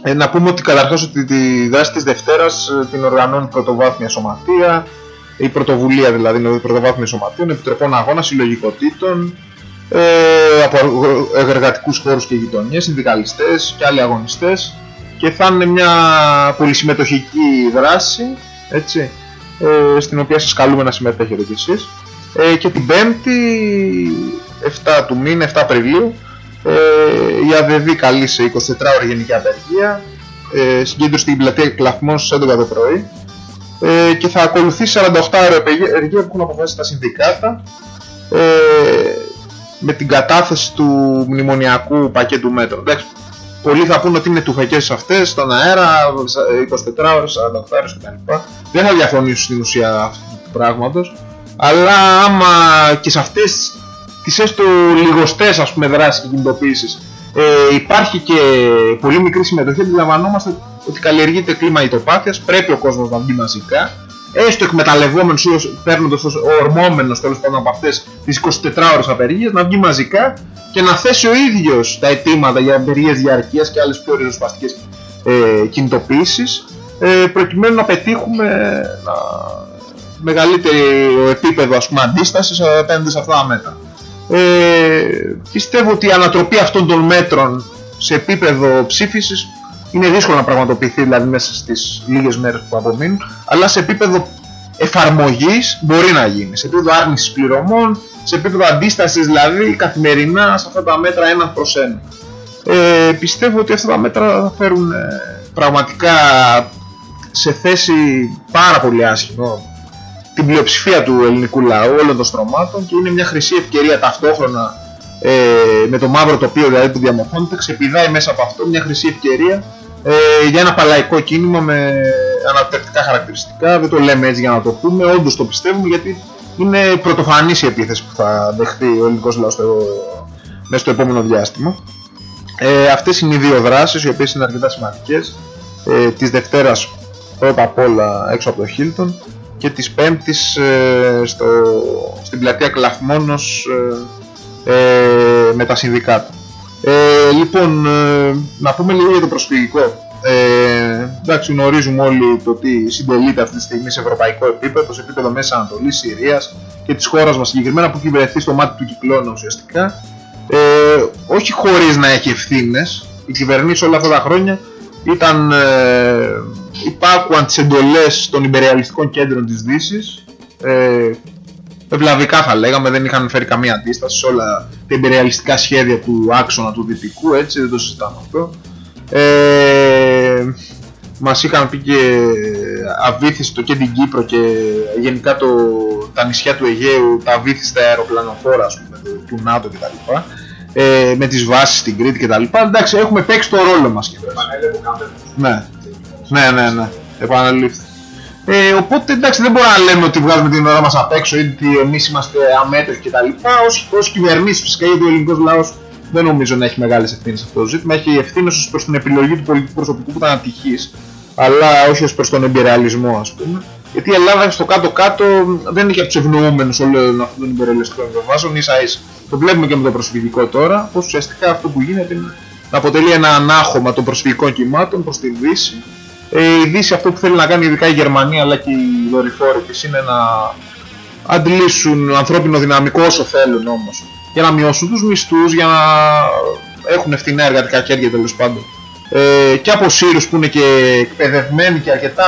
ε, να πούμε ότι καταρχάς ότι τη δράση της Δευτέρας ε, την οργανώνει πρωτοβάθμια σωματεία η πρωτοβουλία δηλαδή η πρωτοβάθμια σωματείων, επιτροπών αγώνας, συλλογικοτήτων ε, από εργατικούς χώρους και γειτονιές, συνδικαλιστές και άλλοι αγωνιστές. Και θα είναι μια πολυσυμμετοχική δράση έτσι, ε, στην οποία σας καλούμε να συμμετέχετε κι εσείς. Ε, και την 5η 7 του μήνα, 7 Απριλίου ε, η ΑΔΔ καλεί σε 24 ώρες γενική απεργία ε, συγκέντρωση στην πλατεία κλαθμών στις 11 το πρωί ε, και θα ακολουθήσει 48 ώρες απεργία που έχουν αποφασίσει τα συνδικάτα ε, με την κατάθεση του μνημονιακού πακέτου μέτρων. Εντάξει, πολλοί θα πούνε ότι είναι τουφεκές αυτές, στον αέρα, 24 ώρες, 48 ώρες κτλ. Δεν θα διαφωνήσω στην ουσία αυτού του πράγματος, αλλά άμα και σε αυτές τις έστω λιγοστές ας πούμε δράσεις και κινητοποίησεις ε, υπάρχει και πολύ μικρή συμμετοχή, αντιλαμβανόμαστε ότι καλλιεργείται κλίμα ητοπάθειας, πρέπει ο κόσμος να μπει μαζικά έστω εκμεταλλευόμενος ή παίρνοντας ως ορμόμενος τέλος πάντων από αυτές τις 24 ώρες απεργίες να βγει μαζικά και να θέσει ο ίδιος τα αιτήματα για απεργίες διαρκείας και άλλες πιο ριζοσπαστικές ε, κινητοποιήσεις ε, προκειμένου να πετύχουμε να... μεγαλύτερο επίπεδο ας πούμε αντίστασης απέναντι σε αυτά τα μέτρα. Ε, πιστεύω ότι η ανατροπή αυτών των μέτρων σε επίπεδο ψήφισης είναι δύσκολο να πραγματοποιηθεί δηλαδή μέσα στις λίγες μέρες που απομείνουν αλλά σε επίπεδο εφαρμογής μπορεί να γίνει. Σε επίπεδο άρνησης πληρωμών σε επίπεδο αντίστασης δηλαδή καθημερινά σε αυτά τα μέτρα ένα προς ένα. Ε, πιστεύω ότι αυτά τα μέτρα θα φέρουν ε, πραγματικά σε θέση πάρα πολύ άσχημο την πλειοψηφία του ελληνικού λαού όλων των στρωμάτων και είναι μια χρυσή ευκαιρία ταυτόχρονα ε, με το μαύρο τοπίο δηλαδή που διαμορφώνεται ξεπηδάει μέσα από αυτό μια χρυσή ευκαιρία ε, για ένα παλαϊκό κίνημα με αναπτυκτικά χαρακτηριστικά. Δεν το λέμε έτσι για να το πούμε, όντως το πιστεύουμε γιατί είναι πρωτοφανής η επίθεση που θα δεχτεί ο ελληνικός λαός μέσα στο επόμενο διάστημα. Ε, αυτές είναι οι δύο δράσεις οι οποίες είναι αρκετά σημαντικές. Ε, της Δευτέρας πρώτα απ' όλα έξω από το Χίλτον και της Πέμπτης ε, στο, στην πλατεία Κλαφμόνος ε, ε, με τα συνδικάτα. Ε, λοιπόν, ε, να πούμε λίγο για το προσφυγικό. Ε, εντάξει, γνωρίζουμε όλοι το τι συντελείται αυτή τη στιγμή σε ευρωπαϊκό επίπεδο, σε επίπεδο Μέσης Ανατολής, Συρίας και της χώρας μας συγκεκριμένα που έχει βρεθεί στο μάτι του κυκλώνα ουσιαστικά. Ε, όχι χωρίς να έχει ευθύνες. Οι κυβερνήσεις όλα αυτά τα χρόνια ήταν ε, υπάκουαν τι εντολέ των υπεριαλιστικών κέντρων της Δύσης. Ε, ευλαβικά θα λέγαμε, δεν είχαν φέρει καμία αντίσταση σε όλα τα υπεριαλιστικά σχέδια του άξονα του δυτικού, έτσι δεν το συζητάμε αυτό. Ε, μας είχαν πει και αβύθιστο και την Κύπρο και γενικά το, τα νησιά του Αιγαίου, τα αβύθιστα αεροπλανοφόρα ας πούμε, του, ΝΑΤΟ κτλ. Ε, με τις βάσεις στην Κρήτη κτλ. Εντάξει, έχουμε παίξει το ρόλο μας και Ναι, ναι, ναι, ναι. Επαναλήφθη. Ε, οπότε εντάξει δεν μπορούμε να λέμε ότι βγάζουμε την ώρα μας απ' έξω ή ότι εμείς είμαστε αμέτωχοι κτλ. Ως, ως κυβερνήσεις φυσικά γιατί ο ελληνικός λαός δεν νομίζω να έχει μεγάλες ευθύνες σε αυτό το ζήτημα. Έχει ευθύνες ως προς την επιλογή του πολιτικού προσωπικού που ήταν ατυχής, αλλά όχι ως προς τον εμπειριαλισμό ας πούμε. Γιατί η Ελλάδα στο κάτω-κάτω δεν είχε από τους ευνοούμενους όλων αυτών των εμπειριαλιστικών εμβασμάτων ίσα ίσα. το βλέπουμε και με το προσφυγικό τώρα, πως ουσιαστικά αυτό που γίνεται είναι να αποτελεί ένα ανάχωμα των προσφυγικών κυμάτων προς τη Δύση. Ε, η Δύση αυτό που θέλει να κάνει ειδικά η Γερμανία αλλά και οι δορυφόροι της είναι να αντλήσουν ανθρώπινο δυναμικό όσο θέλουν όμως. Για να μειώσουν τους μισθούς, για να έχουν φθηνά εργατικά κέρδη τέλος πάντων. Ε, και από Σύρους που είναι και εκπαιδευμένοι και αρκετά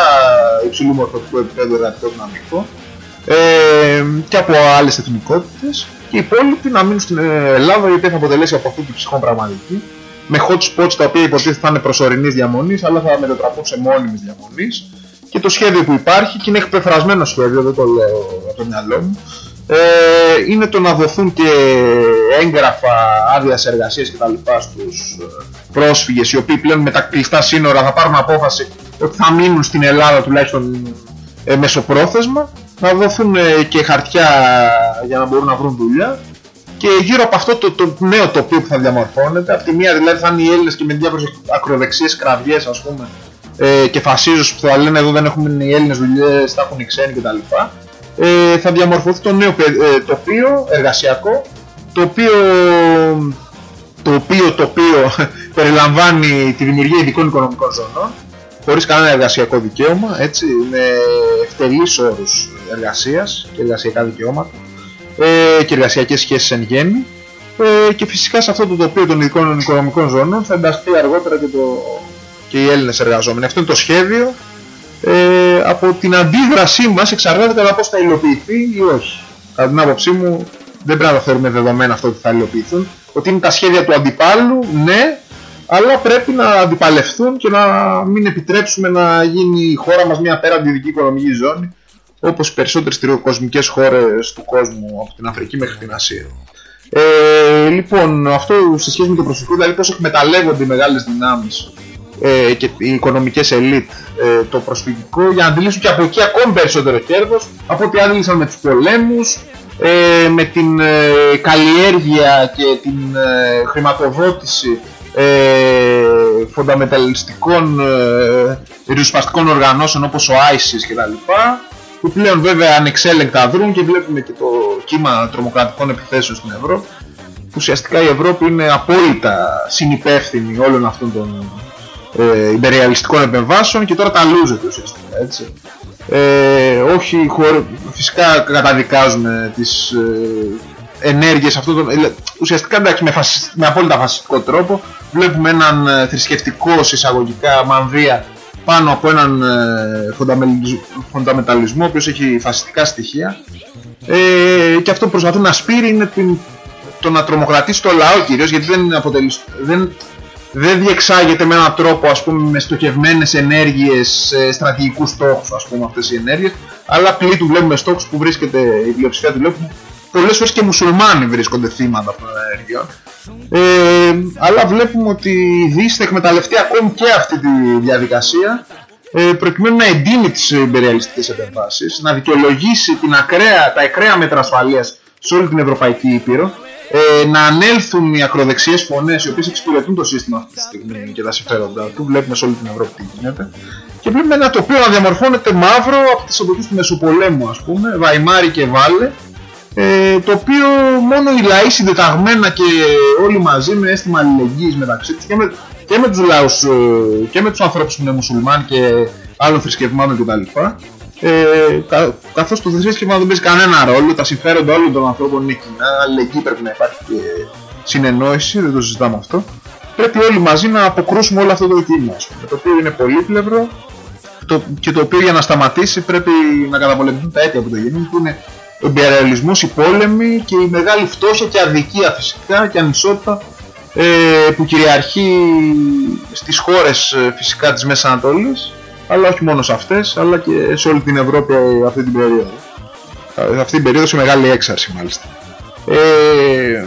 υψηλού μορφωτικού επίπεδου εργατικό δυναμικό ε, και από άλλες εθνικότητες. Και οι υπόλοιποι να μείνουν στην Ελλάδα γιατί θα αποτελέσει από αυτή την ψυχόν πραγματική με hot spots τα οποία υποτίθεται θα είναι προσωρινής διαμονής αλλά θα μετατραπούν σε μόνιμης διαμονής. Και το σχέδιο που υπάρχει και είναι εκπεφρασμένο σχέδιο, δεν το λέω από το μυαλό μου ε, είναι το να δοθούν και έγγραφα άδειας εργασίας κτλ. στους ε, πρόσφυγες οι οποίοι πλέον με τα κλειστά σύνορα θα πάρουν απόφαση ότι θα μείνουν στην Ελλάδα τουλάχιστον ε, μεσοπρόθεσμα. Να δοθούν ε, και χαρτιά για να μπορούν να βρουν δουλειά και γύρω από αυτό το, το νέο τοπίο που θα διαμορφώνεται, από τη μία δηλαδή θα είναι οι Έλληνες και με διάφορες ακροδεξίες κραυγές ας πούμε ε, και φασίζους που θα λένε εδώ δεν έχουμε οι Έλληνες δουλειές, θα έχουν οι ξένοι κτλ. Ε, θα διαμορφωθεί το νέο ε, τοπίο εργασιακό το οποίο το οποίο, το οποίο περιλαμβάνει τη δημιουργία ειδικών οικονομικών ζωνών χωρίς κανένα εργασιακό δικαίωμα, έτσι, με ευτελείς όρους εργασίας και εργασιακά δικαιώματα ε, και εργασιακές σχέσεις εν γέννη ε, και φυσικά σε αυτό το τοπίο των ειδικών οικονομικών ζώνων θα ενταχθεί αργότερα και, το, και οι Έλληνες εργαζόμενοι. Αυτό είναι το σχέδιο. Ε, από την αντίδρασή μας εξαρτάται κατά πώς θα υλοποιηθεί ή όχι. Κατά την άποψή μου δεν πρέπει να το θεωρούμε δεδομένο αυτό ότι θα υλοποιηθούν. Ότι είναι τα σχέδια του αντιπάλου, ναι, αλλά πρέπει να αντιπαλευθούν και να μην επιτρέψουμε να γίνει η χώρα μας μια απέραντη ειδική οικονομική ζώνη όπως οι περισσότερες τριοκοσμικές χώρες του κόσμου από την Αφρική μέχρι την Ασία. Ε, λοιπόν, αυτό σε σχέση με το προσωπικό, δηλαδή πώς εκμεταλλεύονται οι μεγάλες δυνάμεις ε, και οι οικονομικές ελίτ ε, το προσφυγικό για να αντιλήσουν και από εκεί ακόμη περισσότερο κέρδος από ό,τι άντλησαν με τους πολέμους, ε, με την ε, καλλιέργεια και την ε, χρηματοδότηση ε, φονταμεταλλιστικών ε, ριζοσπαστικών οργανώσεων όπως ο ISIS κτλ που πλέον βέβαια ανεξέλεγκτα δρούν και βλέπουμε και το κύμα τρομοκρατικών επιθέσεων στην Ευρώπη που ουσιαστικά η Ευρώπη είναι απόλυτα συνυπεύθυνη όλων αυτών των ε, υπεριαλιστικών επεμβάσεων και τώρα τα λούζεται ουσιαστικά έτσι. Ε, όχι χωρί, φυσικά καταδικάζουμε τις ε, ενέργειες αυτών των, ε, ουσιαστικά εντάξει με, με απόλυτα φασιστικό τρόπο βλέπουμε έναν ε, θρησκευτικό εισαγωγικά μανδύα πάνω από έναν ε, φονταμεταλισμό ο οποίος έχει φασιστικά στοιχεία. Ε, και αυτό που προσπαθεί να σπείρει είναι την, το να τρομοκρατήσει το λαό κυρίως γιατί δεν, αποτελεί, δεν, δεν διεξάγεται με έναν τρόπο ας πούμε με στοχευμένες ενέργειες ε, στρατηγικούς στόχους ας πούμε αυτές οι ενέργειες. Αλλά πλήττουν βλέπουμε στόχους που βρίσκεται η πλειοψηφία του λόγου πολλές φορές και μουσουλμάνοι βρίσκονται θύματα αυτών των ενέργειων ε, αλλά βλέπουμε ότι η Δύση θα εκμεταλλευτεί ακόμη και αυτή τη διαδικασία ε, προκειμένου να εντείνει τις υπεριαλιστικές επεμβάσεις, να δικαιολογήσει την ακραία, τα ακραία μέτρα ασφαλείας σε όλη την Ευρωπαϊκή Ήπειρο, ε, να ανέλθουν οι ακροδεξιές φωνές οι οποίες εξυπηρετούν το σύστημα αυτή τη στιγμή και τα συμφέροντα του, βλέπουμε σε όλη την Ευρώπη τι γίνεται, και βλέπουμε ένα τοπίο να διαμορφώνεται μαύρο από τις εποχές του Μεσοπολέμου ας πούμε, Βαϊμάρι και Βάλε, ε, το οποίο μόνο οι λαοί συντεταγμένα και όλοι μαζί με αίσθημα αλληλεγγύης μεταξύ τους και με, και με τους λαούς ε, και με τους ανθρώπους που είναι μουσουλμάνοι και άλλων θρησκευμάτων κτλ. Ε, κα, καθώς το θρησκεύμα δεν παίζει κανένα ρόλο, τα συμφέροντα όλων των ανθρώπων είναι κοινά, αλληλεγγύη πρέπει να υπάρχει και συνεννόηση, δεν το συζητάμε αυτό. Πρέπει όλοι μαζί να αποκρούσουμε όλο αυτό το κύμα, το οποίο είναι πολύπλευρο το, και το οποίο για να σταματήσει πρέπει να καταπολεμηθούν τα αίτια που το γίνουν, που είναι ο εμπειριαλισμός, η πόλεμη και η μεγάλη φτώχεια και αδικία φυσικά και ανισότητα ε, που κυριαρχεί στις χώρες ε, φυσικά της Μέσης Ανατολής αλλά όχι μόνο σε αυτές αλλά και σε όλη την Ευρώπη αυτή την περίοδο. Ε, αυτή την περίοδο σε μεγάλη έξαρση μάλιστα. Ε,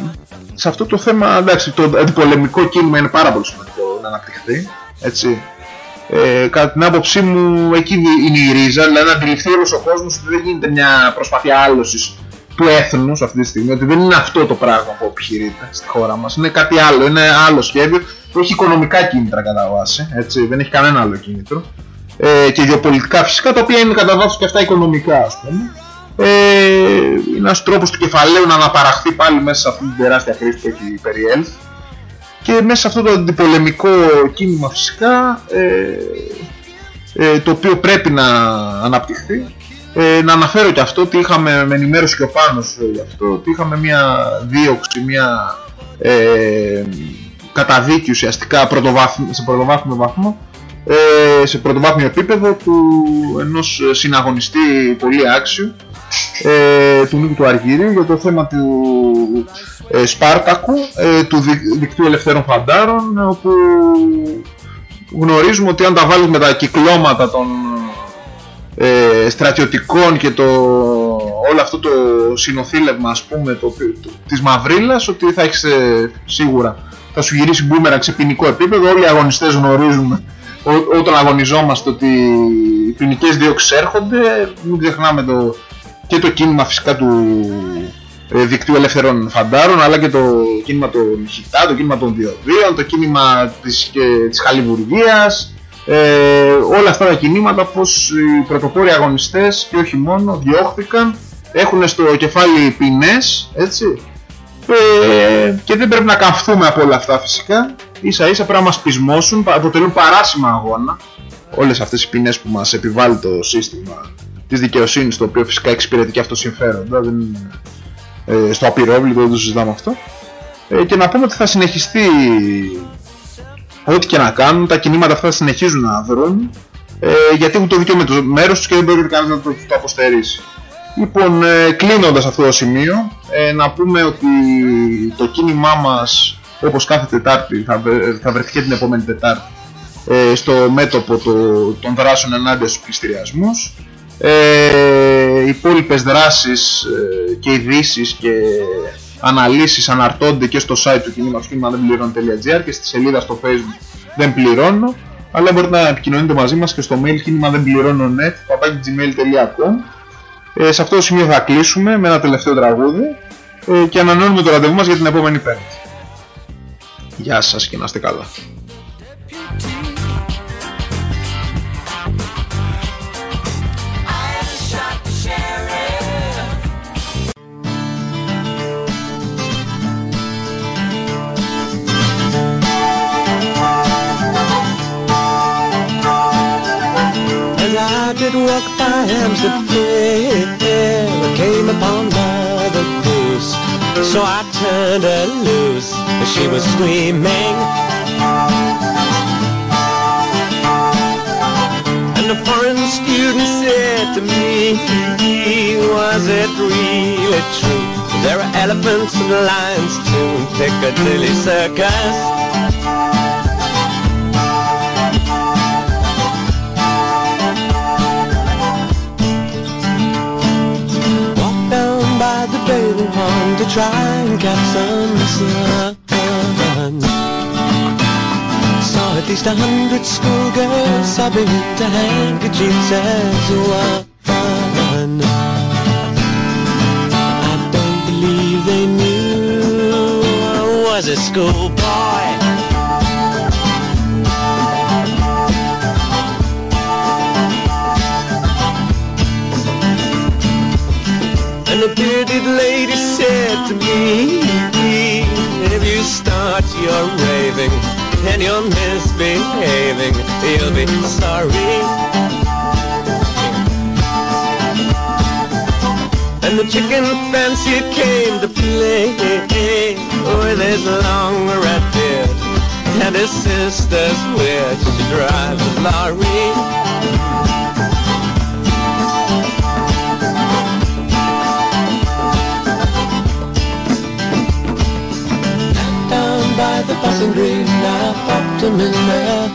σε αυτό το θέμα εντάξει το αντιπολεμικό κίνημα είναι πάρα πολύ σημαντικό να αναπτυχθεί έτσι ε, κατά την άποψή μου εκεί είναι η ρίζα, δηλαδή να αντιληφθεί όλος ο κόσμος ότι δεν γίνεται μια προσπάθεια άλωσης του έθνους αυτή τη στιγμή, ότι δεν είναι αυτό το πράγμα που επιχειρείται στη χώρα μας, είναι κάτι άλλο, είναι άλλο σχέδιο που έχει οικονομικά κίνητρα κατά βάση, έτσι, δεν έχει κανένα άλλο κίνητρο. Ε, και γεωπολιτικά φυσικά, τα οποία είναι κατά βάση και αυτά οικονομικά ας πούμε. ε, είναι ένας τρόπος του κεφαλαίου να αναπαραχθεί πάλι μέσα σε αυτή την τεράστια κρίση που έχει περιέλθει και μέσα σε αυτό το αντιπολεμικό κίνημα φυσικά ε, ε, το οποίο πρέπει να αναπτυχθεί ε, να αναφέρω και αυτό ότι είχαμε με ενημέρωση και ο Πάνος γι' αυτό ότι είχαμε μια δίωξη, μια ε, καταδίκη ουσιαστικά σε πρωτοβάθμιο βαθμό ε, σε πρωτοβάθμιο επίπεδο του ενός συναγωνιστή πολύ άξιου ε, του Νίκου του Αργύριου για το θέμα του ε, Σπάρτακου, ε, του δικτύου ελευθέρων φαντάρων όπου γνωρίζουμε ότι αν τα βάλουμε με τα κυκλώματα των ε, στρατιωτικών και το, όλο αυτό το συνοθήλευμα ας πούμε το, το, της μαυρίλας ότι θα έχεις ε, σίγουρα θα σου γυρίσει μπούμερα σε ποινικό επίπεδο. Όλοι οι αγωνιστές γνωρίζουμε ό, όταν αγωνιζόμαστε ότι οι ποινικές διώξεις έρχονται μην ξεχνάμε το, και το κίνημα φυσικά του ε, δικτύου ελεύθερων φαντάρων αλλά και το κίνημα των Χιτά, το κίνημα των Διοδίων, το κίνημα της, και, της Χαλιβουργίας ε, όλα αυτά τα κινήματα πως οι πρωτοπόροι αγωνιστές και όχι μόνο διώχθηκαν έχουν στο κεφάλι ποινές έτσι ε, και δεν πρέπει να καυθούμε από όλα αυτά φυσικά. Ίσα ίσα πρέπει να μας πεισμώσουν αποτελούν παράσιμα αγώνα όλες αυτές οι ποινές που μας επιβάλλει το σύστημα της δικαιοσύνης το οποίο φυσικά εξυπηρετεί και αυτό συμφέροντα δεν, ε, στο απειρόβλητο δεν το συζητάμε αυτό ε, και να πούμε ότι θα συνεχιστεί ό,τι και να κάνουν, τα κινήματα αυτά συνεχίζουν να δρουν ε, γιατί έχουν το δίκιο με το μέρος τους και δεν μπορεί κανείς να το, το αποστερήσει. Λοιπόν, ε, κλείνοντας αυτό το σημείο, ε, να πούμε ότι το κίνημά μας, όπως κάθε Τετάρτη, θα, θα βρεθεί και την επόμενη Τετάρτη, ε, στο μέτωπο το, των δράσεων ενάντια στους πληστηριασμούς. Ε, οι υπόλοιπες δράσεις ε, και ειδήσει και αναλύσεις αναρτώνται και στο site του κινήματος κίνημα δεν πληρώνω.gr και στη σελίδα στο facebook δεν πληρώνω αλλά μπορείτε να επικοινωνείτε μαζί μας και στο mail κίνημα δεν πληρώνω net ε, σε αυτό το σημείο θα κλείσουμε με ένα τελευταίο τραγούδι ε, και ανανεώνουμε το ραντεβού μας για την επόμενη πέμπτη. Γεια σας και να είστε καλά. Did walk by Amsterdam I came upon Mother Goose. So I turned her loose. She was screaming. And the foreign student said to me Was it really true? There are elephants and lions too. In Piccadilly Circus try and catch some sun. Saw at least a hundred schoolgirls sobbing into handkerchiefs as one. I don't believe they knew I was a schoolboy. Start your raving and you're misbehaving, you'll be sorry. And the chicken fancy came to play with his long red beard and his sister's witch drive a lorry. and green now, optimism now,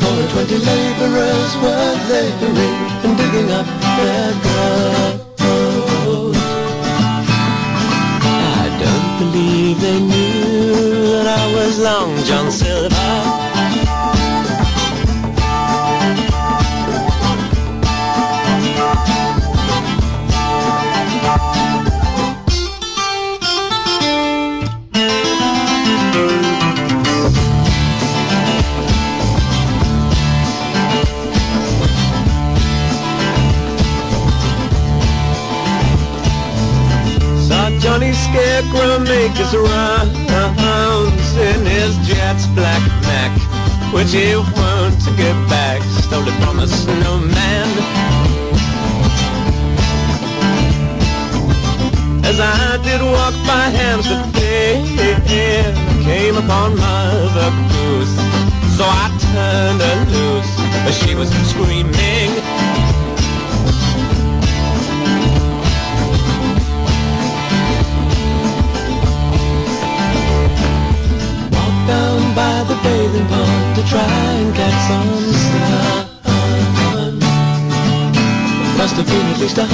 for the 20 laborers were laboring. Which he won't get back, stole it from a snowman. As I did walk by Hampstead Bay, I came upon Mother Goose. So I turned her loose, but she was screaming. the phoenix is the High.